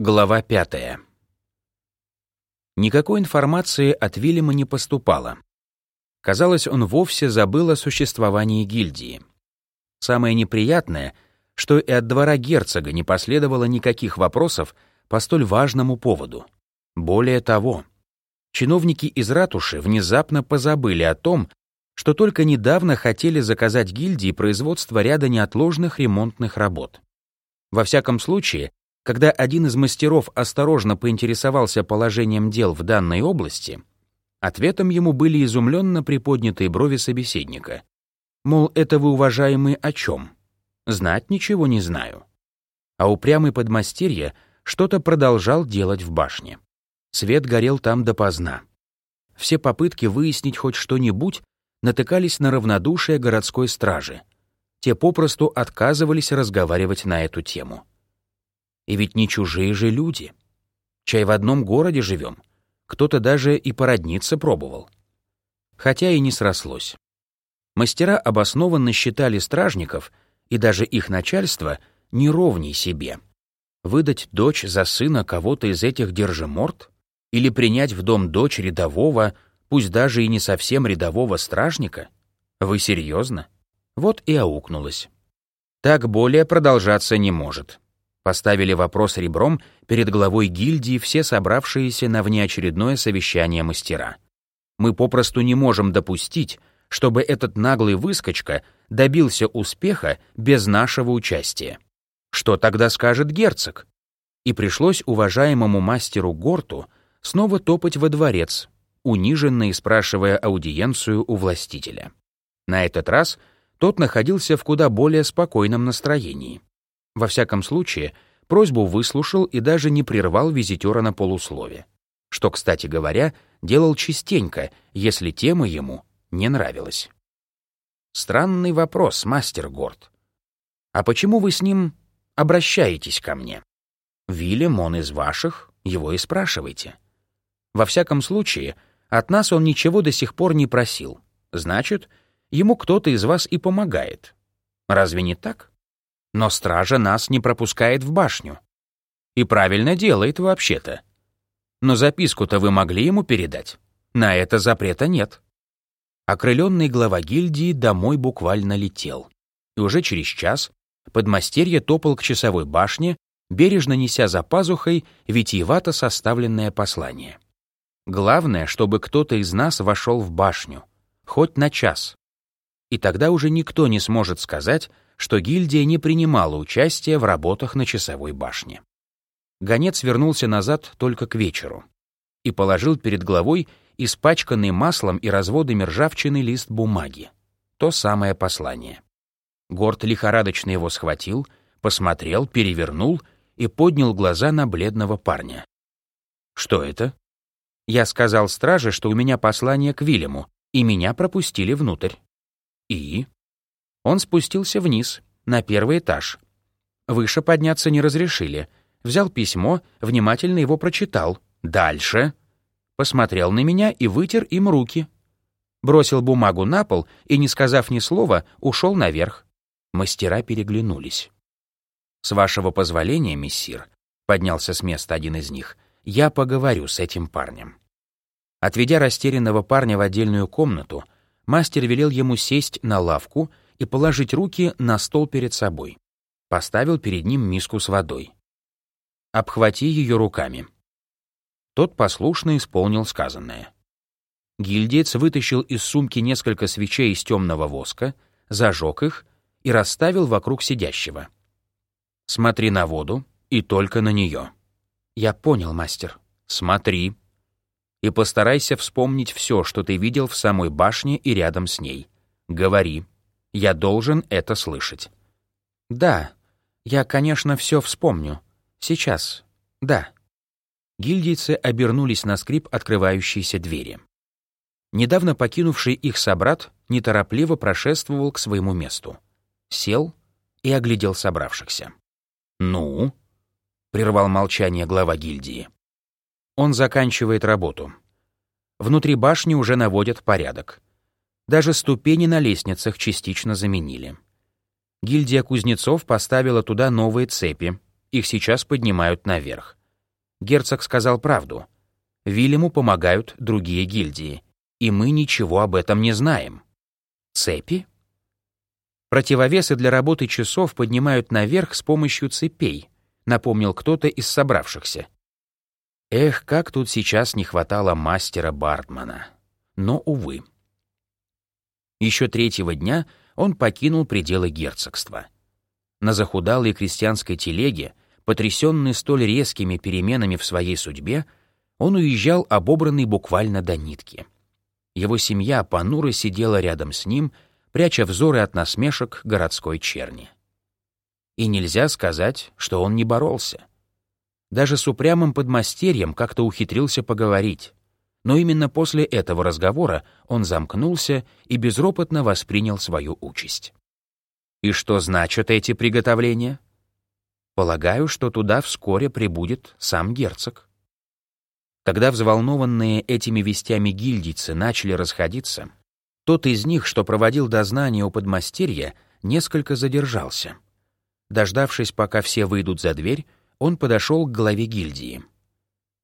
Глава пятая. Никакой информации от Вильяма не поступало. Казалось, он вовсе забыл о существовании гильдии. Самое неприятное, что и от двора герцога не последовало никаких вопросов по столь важному поводу. Более того, чиновники из ратуши внезапно позабыли о том, что только недавно хотели заказать гильдии производство ряда неотложных ремонтных работ. Во всяком случае, когда один из мастеров осторожно поинтересовался положением дел в данной области, ответом ему были изумленно приподнятые брови собеседника. Мол, это вы, уважаемый, о чем? Знать ничего не знаю. А упрямый подмастерье что-то продолжал делать в башне. Свет горел там допоздна. Все попытки выяснить хоть что-нибудь натыкались на равнодушие городской стражи. Те попросту отказывались разговаривать на эту тему. И ведь не чужие же люди. Чай в одном городе живем. Кто-то даже и породниться пробовал. Хотя и не срослось. Мастера обоснованно считали стражников и даже их начальство неровней себе. Выдать дочь за сына кого-то из этих держиморд? Или принять в дом дочь рядового, пусть даже и не совсем рядового стражника? Вы серьезно? Вот и аукнулось. Так более продолжаться не может поставили вопрос ребром перед главой гильдии все собравшиеся на внеочередное совещание мастера. Мы попросту не можем допустить, чтобы этот наглый выскочка добился успеха без нашего участия. Что тогда скажет герцог? И пришлось уважаемому мастеру Горту снова топать во дворец, униженно спрашивая аудиенцию у властителя. На этот раз тот находился в куда более спокойном настроении. Во всяком случае, просьбу выслушал и даже не прервал визитера на полуслове. Что, кстати говоря, делал частенько, если тема ему не нравилась. Странный вопрос, мастер Горд. А почему вы с ним обращаетесь ко мне? Вильям, он из ваших, его и спрашивайте. Во всяком случае, от нас он ничего до сих пор не просил. Значит, ему кто-то из вас и помогает. Разве не так? Но стража нас не пропускает в башню. И правильно делает вообще-то. Но записку-то вы могли ему передать? На это запрета нет. Окрыленный глава гильдии домой буквально летел. И уже через час подмастерье топал к часовой башне, бережно неся за пазухой витиевато составленное послание. Главное, чтобы кто-то из нас вошел в башню, хоть на час. И тогда уже никто не сможет сказать, что гильдия не принимала участия в работах на часовой башне. Гонец вернулся назад только к вечеру и положил перед главой испачканный маслом и разводами ржавчины лист бумаги. То самое послание. Горд лихорадочно его схватил, посмотрел, перевернул и поднял глаза на бледного парня. «Что это?» Я сказал страже, что у меня послание к Вильяму, и меня пропустили внутрь. «И?» Он спустился вниз, на первый этаж. Выше подняться не разрешили. Взял письмо, внимательно его прочитал. Дальше. Посмотрел на меня и вытер им руки. Бросил бумагу на пол и, не сказав ни слова, ушел наверх. Мастера переглянулись. «С вашего позволения, мессир», — поднялся с места один из них, — «я поговорю с этим парнем». Отведя растерянного парня в отдельную комнату, мастер велел ему сесть на лавку и положить руки на стол перед собой. Поставил перед ним миску с водой. «Обхвати ее руками». Тот послушно исполнил сказанное. Гильдиец вытащил из сумки несколько свечей из темного воска, зажег их и расставил вокруг сидящего. «Смотри на воду и только на нее». «Я понял, мастер». «Смотри», и постарайся вспомнить все, что ты видел в самой башне и рядом с ней. Говори. Я должен это слышать. Да, я, конечно, все вспомню. Сейчас. Да. Гильдийцы обернулись на скрип открывающейся двери. Недавно покинувший их собрат неторопливо прошествовал к своему месту. Сел и оглядел собравшихся. «Ну?» — прервал молчание глава гильдии. Он заканчивает работу. Внутри башни уже наводят порядок. Даже ступени на лестницах частично заменили. Гильдия кузнецов поставила туда новые цепи, их сейчас поднимают наверх. Герцог сказал правду. Вильяму помогают другие гильдии, и мы ничего об этом не знаем. Цепи? Противовесы для работы часов поднимают наверх с помощью цепей, напомнил кто-то из собравшихся. Эх, как тут сейчас не хватало мастера Бартмана. Но, увы. Еще третьего дня он покинул пределы герцогства. На захудалой крестьянской телеге, потрясенный столь резкими переменами в своей судьбе, он уезжал обобранный буквально до нитки. Его семья понуро сидела рядом с ним, пряча взоры от насмешек городской черни. И нельзя сказать, что он не боролся. Даже с упрямым подмастерьем как-то ухитрился поговорить. Но именно после этого разговора он замкнулся и безропотно воспринял свою участь. И что значат эти приготовления? Полагаю, что туда вскоре прибудет сам герцог. Когда взволнованные этими вестями гильдийцы начали расходиться, тот из них, что проводил дознание у подмастерья, несколько задержался. Дождавшись, пока все выйдут за дверь, он подошел к главе гильдии.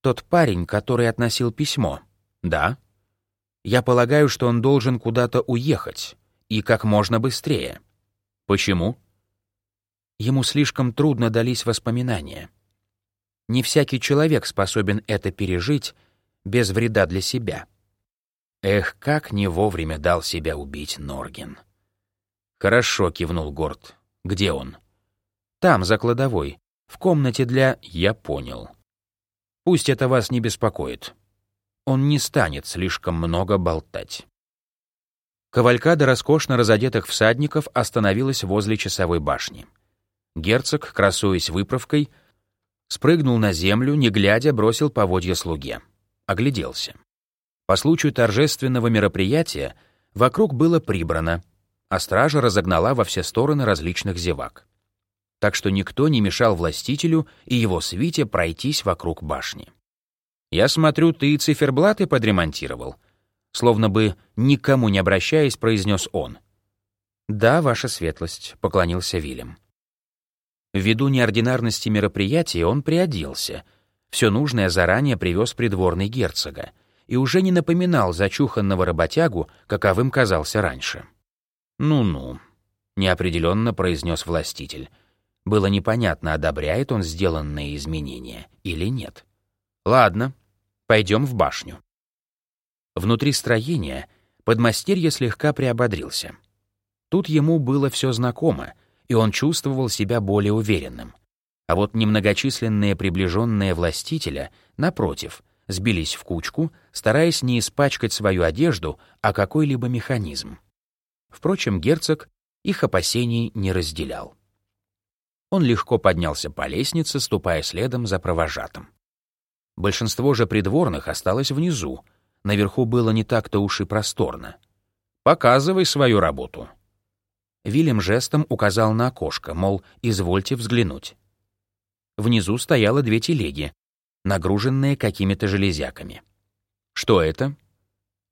«Тот парень, который относил письмо?» «Да». «Я полагаю, что он должен куда-то уехать, и как можно быстрее». «Почему?» Ему слишком трудно дались воспоминания. Не всякий человек способен это пережить без вреда для себя. Эх, как не вовремя дал себя убить Норген. «Хорошо», — кивнул Горд. «Где он?» «Там, за кладовой. В комнате для «я понял». Пусть это вас не беспокоит. Он не станет слишком много болтать. Кавалькада роскошно разодетых всадников остановилась возле часовой башни. Герцог, красуясь выправкой, спрыгнул на землю, не глядя, бросил поводья слуге. Огляделся. По случаю торжественного мероприятия вокруг было прибрано, а стража разогнала во все стороны различных зевак так что никто не мешал властителю и его свите пройтись вокруг башни. «Я смотрю, ты и циферблаты подремонтировал», словно бы никому не обращаясь, произнес он. «Да, ваша светлость», — поклонился Вильям. Ввиду неординарности мероприятия он приоделся, все нужное заранее привез придворный герцога и уже не напоминал зачуханного работягу, каковым казался раньше. «Ну-ну», — неопределенно произнес властитель, — было непонятно, одобряет он сделанные изменения или нет. Ладно, пойдем в башню. Внутри строения подмастерье слегка приободрился. Тут ему было все знакомо, и он чувствовал себя более уверенным. А вот немногочисленные приближенные властителя, напротив, сбились в кучку, стараясь не испачкать свою одежду, а какой-либо механизм. Впрочем, герцог их опасений не разделял. Он легко поднялся по лестнице, ступая следом за провожатым. Большинство же придворных осталось внизу. Наверху было не так-то уж и просторно. «Показывай свою работу». Вильям жестом указал на окошко, мол, извольте взглянуть. Внизу стояло две телеги, нагруженные какими-то железяками. Что это?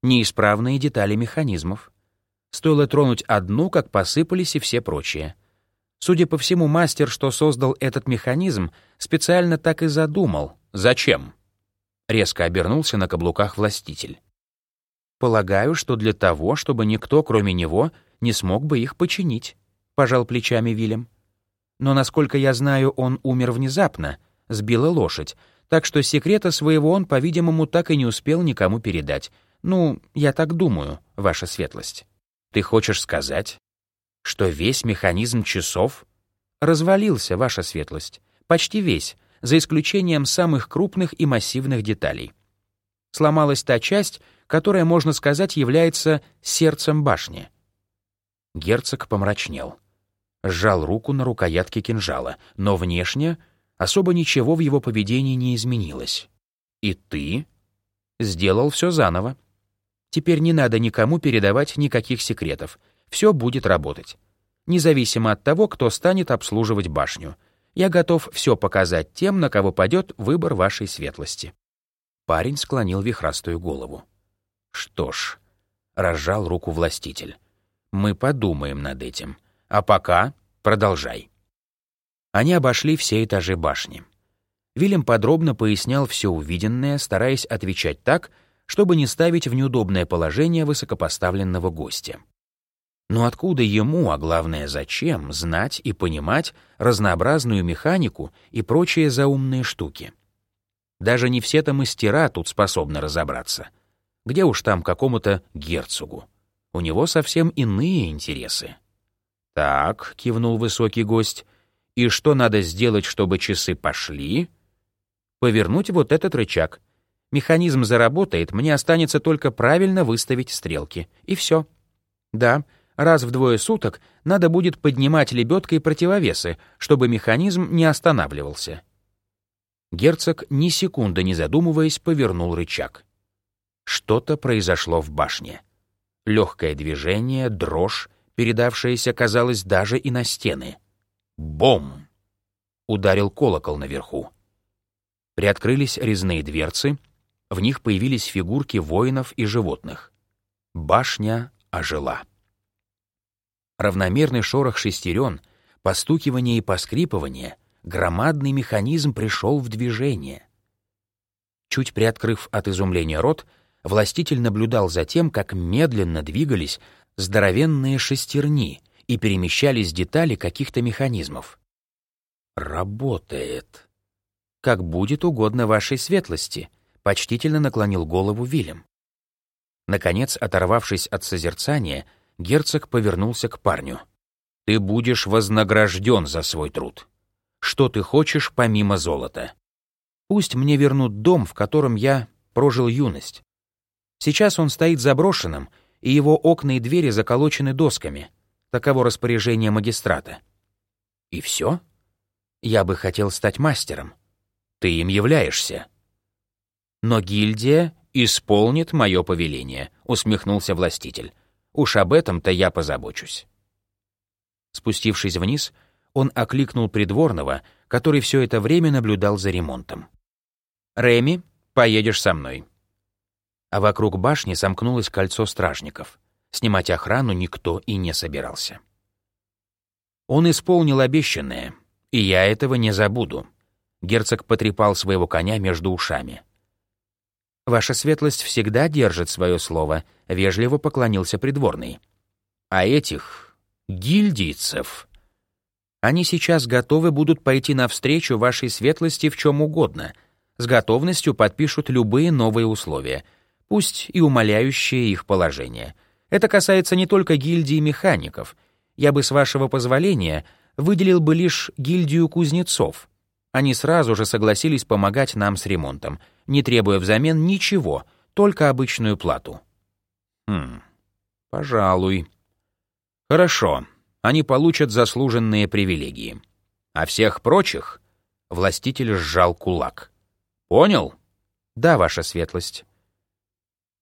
Неисправные детали механизмов. Стоило тронуть одну, как посыпались и все прочие — Судя по всему, мастер, что создал этот механизм, специально так и задумал. Зачем? Резко обернулся на каблуках властитель. Полагаю, что для того, чтобы никто, кроме него, не смог бы их починить, пожал плечами Вильям. Но, насколько я знаю, он умер внезапно, сбила лошадь, так что секрета своего он, по-видимому, так и не успел никому передать. Ну, я так думаю, ваша светлость. Ты хочешь сказать, что весь механизм часов развалился, ваша светлость, почти весь, за исключением самых крупных и массивных деталей. Сломалась та часть, которая, можно сказать, является сердцем башни. Герцог помрачнел. Сжал руку на рукоятке кинжала, но внешне особо ничего в его поведении не изменилось. И ты сделал все заново. Теперь не надо никому передавать никаких секретов — все будет работать. Независимо от того, кто станет обслуживать башню. Я готов все показать тем, на кого падет выбор вашей светлости». Парень склонил вихрастую голову. «Что ж», — разжал руку властитель, — «мы подумаем над этим. А пока продолжай». Они обошли все этажи башни. Вильям подробно пояснял все увиденное, стараясь отвечать так, чтобы не ставить в неудобное положение высокопоставленного гостя. Но откуда ему, а главное зачем, знать и понимать разнообразную механику и прочие заумные штуки? Даже не все-то мастера тут способны разобраться. Где уж там какому-то герцогу? У него совсем иные интересы. «Так», — кивнул высокий гость, — «и что надо сделать, чтобы часы пошли?» «Повернуть вот этот рычаг. Механизм заработает, мне останется только правильно выставить стрелки. И все. Да, раз в двое суток надо будет поднимать лебедкой противовесы, чтобы механизм не останавливался». Герцог, ни секунды не задумываясь, повернул рычаг. Что-то произошло в башне. Легкое движение, дрожь, передавшаяся, казалось, даже и на стены. Бом! Ударил колокол наверху. Приоткрылись резные дверцы, в них появились фигурки воинов и животных. Башня ожила. Равномерный шорох шестерен, постукивание и поскрипывание — громадный механизм пришел в движение. Чуть приоткрыв от изумления рот, властитель наблюдал за тем, как медленно двигались здоровенные шестерни и перемещались детали каких-то механизмов. «Работает!» «Как будет угодно вашей светлости», — почтительно наклонил голову Вильям. Наконец, оторвавшись от созерцания, герцог повернулся к парню. «Ты будешь вознагражден за свой труд» что ты хочешь помимо золота. Пусть мне вернут дом, в котором я прожил юность. Сейчас он стоит заброшенным, и его окна и двери заколочены досками. Таково распоряжение магистрата. И все? Я бы хотел стать мастером. Ты им являешься. Но гильдия исполнит мое повеление, усмехнулся властитель. Уж об этом-то я позабочусь. Спустившись вниз, он окликнул придворного, который все это время наблюдал за ремонтом. «Реми, поедешь со мной». А вокруг башни сомкнулось кольцо стражников. Снимать охрану никто и не собирался. Он исполнил обещанное, и я этого не забуду. Герцог потрепал своего коня между ушами. «Ваша светлость всегда держит свое слово», — вежливо поклонился придворный. «А этих гильдийцев они сейчас готовы будут пойти навстречу вашей светлости в чем угодно, с готовностью подпишут любые новые условия, пусть и умаляющие их положение. Это касается не только гильдии механиков. Я бы, с вашего позволения, выделил бы лишь гильдию кузнецов. Они сразу же согласились помогать нам с ремонтом, не требуя взамен ничего, только обычную плату. Хм, пожалуй. Хорошо они получат заслуженные привилегии. А всех прочих властитель сжал кулак. Понял? Да, ваша светлость.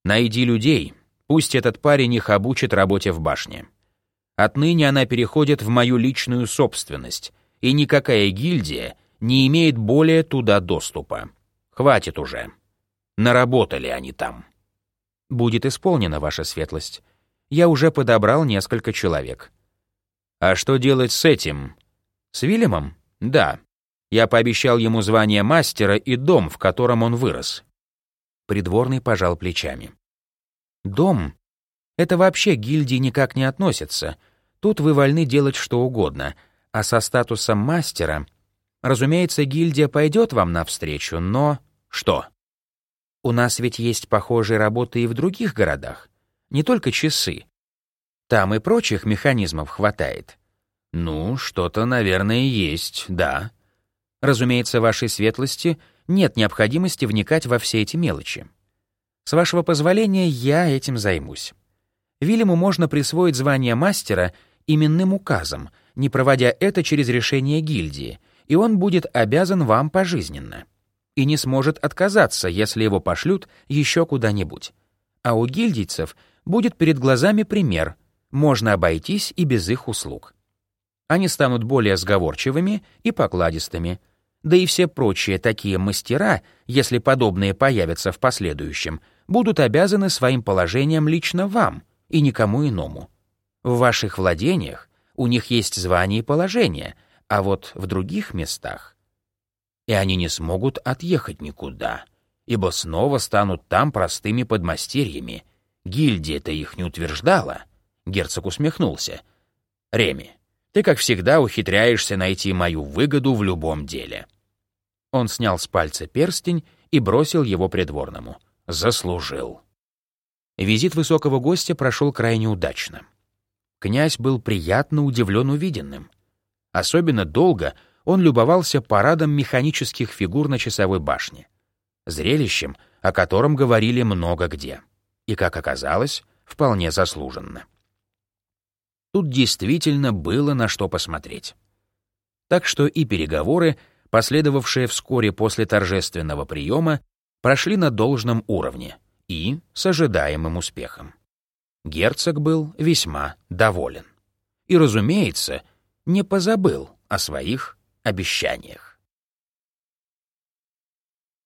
Найди людей, пусть этот парень их обучит работе в башне. Отныне она переходит в мою личную собственность, и никакая гильдия не имеет более туда доступа. Хватит уже. Наработали они там. Будет исполнено, ваша светлость. Я уже подобрал несколько человек. А что делать с этим? С Вильямом? Да. Я пообещал ему звание мастера и дом, в котором он вырос. Придворный пожал плечами. Дом? Это вообще гильдии никак не относится. Тут вы вольны делать что угодно. А со статусом мастера... Разумеется, гильдия пойдет вам навстречу, но... Что? У нас ведь есть похожие работы и в других городах. Не только часы. Там и прочих механизмов хватает. Ну, что-то, наверное, есть, да. Разумеется, вашей светлости нет необходимости вникать во все эти мелочи. С вашего позволения, я этим займусь. Вильяму можно присвоить звание мастера именным указом, не проводя это через решение гильдии, и он будет обязан вам пожизненно. И не сможет отказаться, если его пошлют еще куда-нибудь. А у гильдийцев будет перед глазами пример — можно обойтись и без их услуг. Они станут более сговорчивыми и покладистыми, да и все прочие такие мастера, если подобные появятся в последующем, будут обязаны своим положением лично вам и никому иному. В ваших владениях у них есть звание и положение, а вот в других местах... и они не смогут отъехать никуда, ибо снова станут там простыми подмастерьями. Гильдия-то их не утверждала. Герцог усмехнулся. «Реми, ты, как всегда, ухитряешься найти мою выгоду в любом деле». Он снял с пальца перстень и бросил его придворному. Заслужил. Визит высокого гостя прошел крайне удачно. Князь был приятно удивлен увиденным. Особенно долго он любовался парадом механических фигур на часовой башне, зрелищем, о котором говорили много где, и, как оказалось, вполне заслуженно. Тут действительно было на что посмотреть. Так что и переговоры, последовавшие вскоре после торжественного приема, прошли на должном уровне и с ожидаемым успехом. Герцог был весьма доволен. И, разумеется, не позабыл о своих обещаниях.